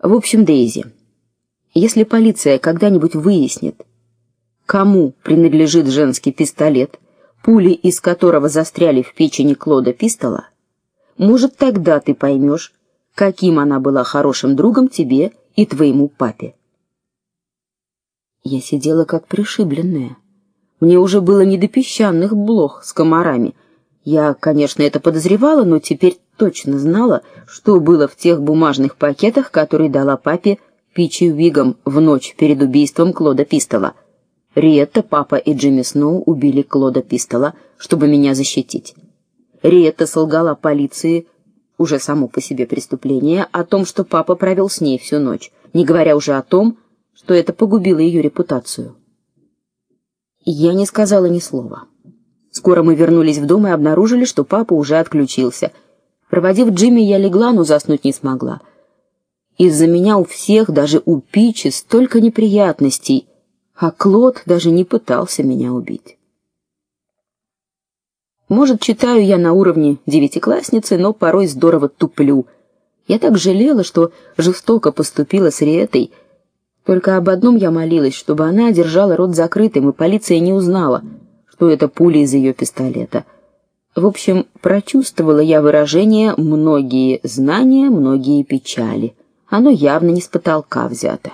В общем, Дейзи, если полиция когда-нибудь выяснит, кому принадлежит женский пистолет, пули из которого застряли в печени Клода Пистола, может, тогда ты поймешь, каким она была хорошим другом тебе и твоему папе. Я сидела как пришибленная. Мне уже было не до песчаных блох с комарами. Я, конечно, это подозревала, но теперь точно знала, что было в тех бумажных пакетах, которые дала папе Пичи Уигом в ночь перед убийством Клода Пистола. Риетта, папа и Джимми Сноу убили Клода Пистола, чтобы меня защитить. Риетта солгала полиции, уже само по себе преступление, о том, что папа провел с ней всю ночь, не говоря уже о том, что это погубило ее репутацию. Я не сказала ни слова. Скоро мы вернулись в дом и обнаружили, что папа уже отключился. Проводив Джимми, я легла, но заснуть не смогла. Из-за меня у всех, даже у Пичи, столько неприятностей, а Клод даже не пытался меня убить. Может, читаю я на уровне девятиклассницы, но порой здорово туплю. Я так жалела, что жестоко поступила с Риэтой. Только об одном я молилась, чтобы она держала рот закрытым, и полиция не узнала, что это пуля из ее пистолета. В общем, прочувствовала я выражение многие знания, многие печали. Оно явно не с потолка взято.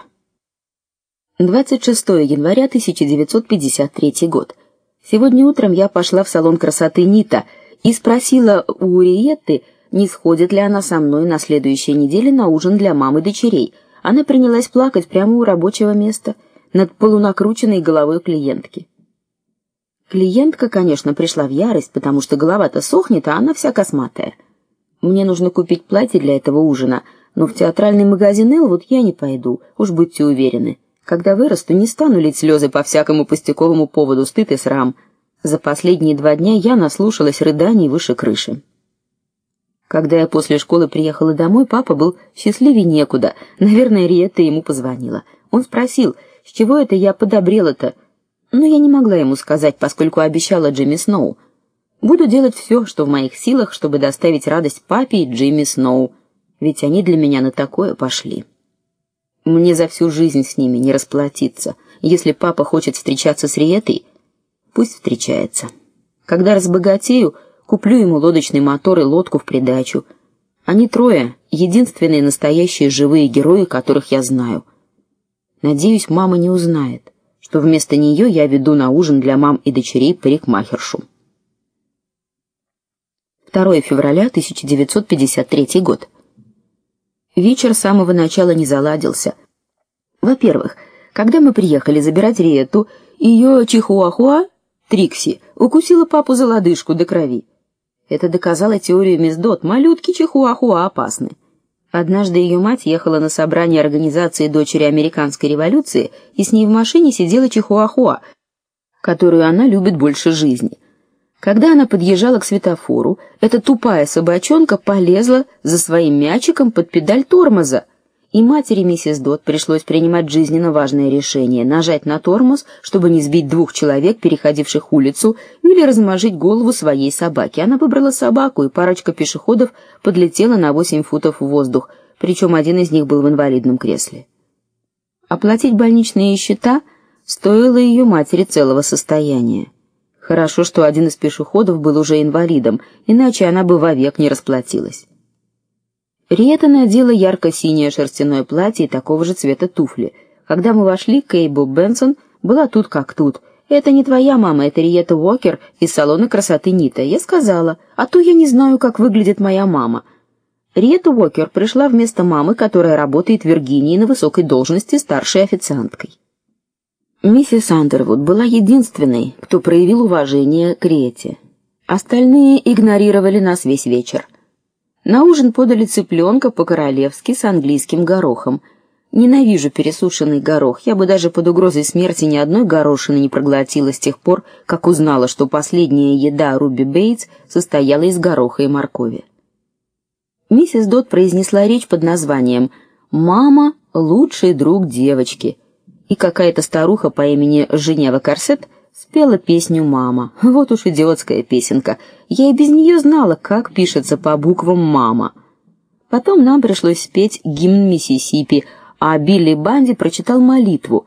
26 января 1953 год. Сегодня утром я пошла в салон красоты Нита и спросила у Уриетты, не сходит ли она со мной на следующей неделе на ужин для мамы дочерей. Она принялась плакать прямо у рабочего места над полунакрученной головой клиентки. Клиентка, конечно, пришла в ярость, потому что голова-то сохнет, а она вся косматая. Мне нужно купить платье для этого ужина, но в театральный магазин Элвуд я не пойду, уж будьте уверены. Когда вырасту, не стану лить слезы по всякому пустяковому поводу, стыд и срам. За последние два дня я наслушалась рыданий выше крыши. Когда я после школы приехала домой, папа был счастливее некуда. Наверное, Риетта ему позвонила. Он спросил, с чего это я подобрела-то. Но я не могла ему сказать, поскольку обещала Джимми Сноу. Буду делать все, что в моих силах, чтобы доставить радость папе и Джимми Сноу, ведь они для меня на такое пошли. Мне за всю жизнь с ними не расплатиться. Если папа хочет встречаться с Риетой, пусть встречается. Когда разбогатею, куплю ему лодочный мотор и лодку в придачу. Они трое единственные настоящие живые герои, которых я знаю. Надеюсь, мама не узнает, что вместо нее я веду на ужин для мам и дочерей парикмахершу. 2 февраля 1953 год. Вечер с самого начала не заладился. Во-первых, когда мы приехали забирать Риету, ее чихуахуа, Трикси, укусила папу за лодыжку до крови. Это доказало теорию мисс Дот, малютки чихуахуа опасны. Однажды ее мать ехала на собрание организации Дочери американской революции, и с ней в машине сидела чихуахуа, которую она любит больше жизни. Когда она подъезжала к светофору, эта тупая собачонка полезла за своим мячиком под педаль тормоза, и матери миссис Дот пришлось принимать жизненно важное решение нажать на тормоз, чтобы не сбить двух человек, переходивших улицу, или размажить голову своей собаки. Она выбрала собаку, и парочка пешеходов подлетела на восемь футов в воздух, причем один из них был в инвалидном кресле. Оплатить больничные счета стоило ее матери целого состояния. Хорошо, что один из пешеходов был уже инвалидом, иначе она бы вовек не расплатилась. Риета надела ярко-синее шерстяное платье и такого же цвета туфли. Когда мы вошли, Кейбо Бенсон была тут как тут. Это не твоя мама, это Риета Уокер из салона красоты Нита. Я сказала: "А то я не знаю, как выглядит моя мама". Риета Уокер пришла вместо мамы, которая работает в Виргинии на высокой должности старшей официанткой. Миссис Андервуд была единственной, кто проявил уважение к Рете. Остальные игнорировали нас весь вечер. На ужин подали цыпленка по-королевски с английским горохом. Ненавижу пересушенный горох. Я бы даже под угрозой смерти ни одной горошины не проглотила с тех пор, как узнала, что последняя еда Руби Бейтс состояла из гороха и моркови. Миссис Дот произнесла речь под названием «Мама лучший друг девочки», и какая-то старуха по имени Женева Корсет спела песню Мама. Вот уж идиотская песенка. Я и без нее знала, как пишется по буквам Мама. Потом нам пришлось спеть гимн Миссисипи, а Билли Банди прочитал молитву,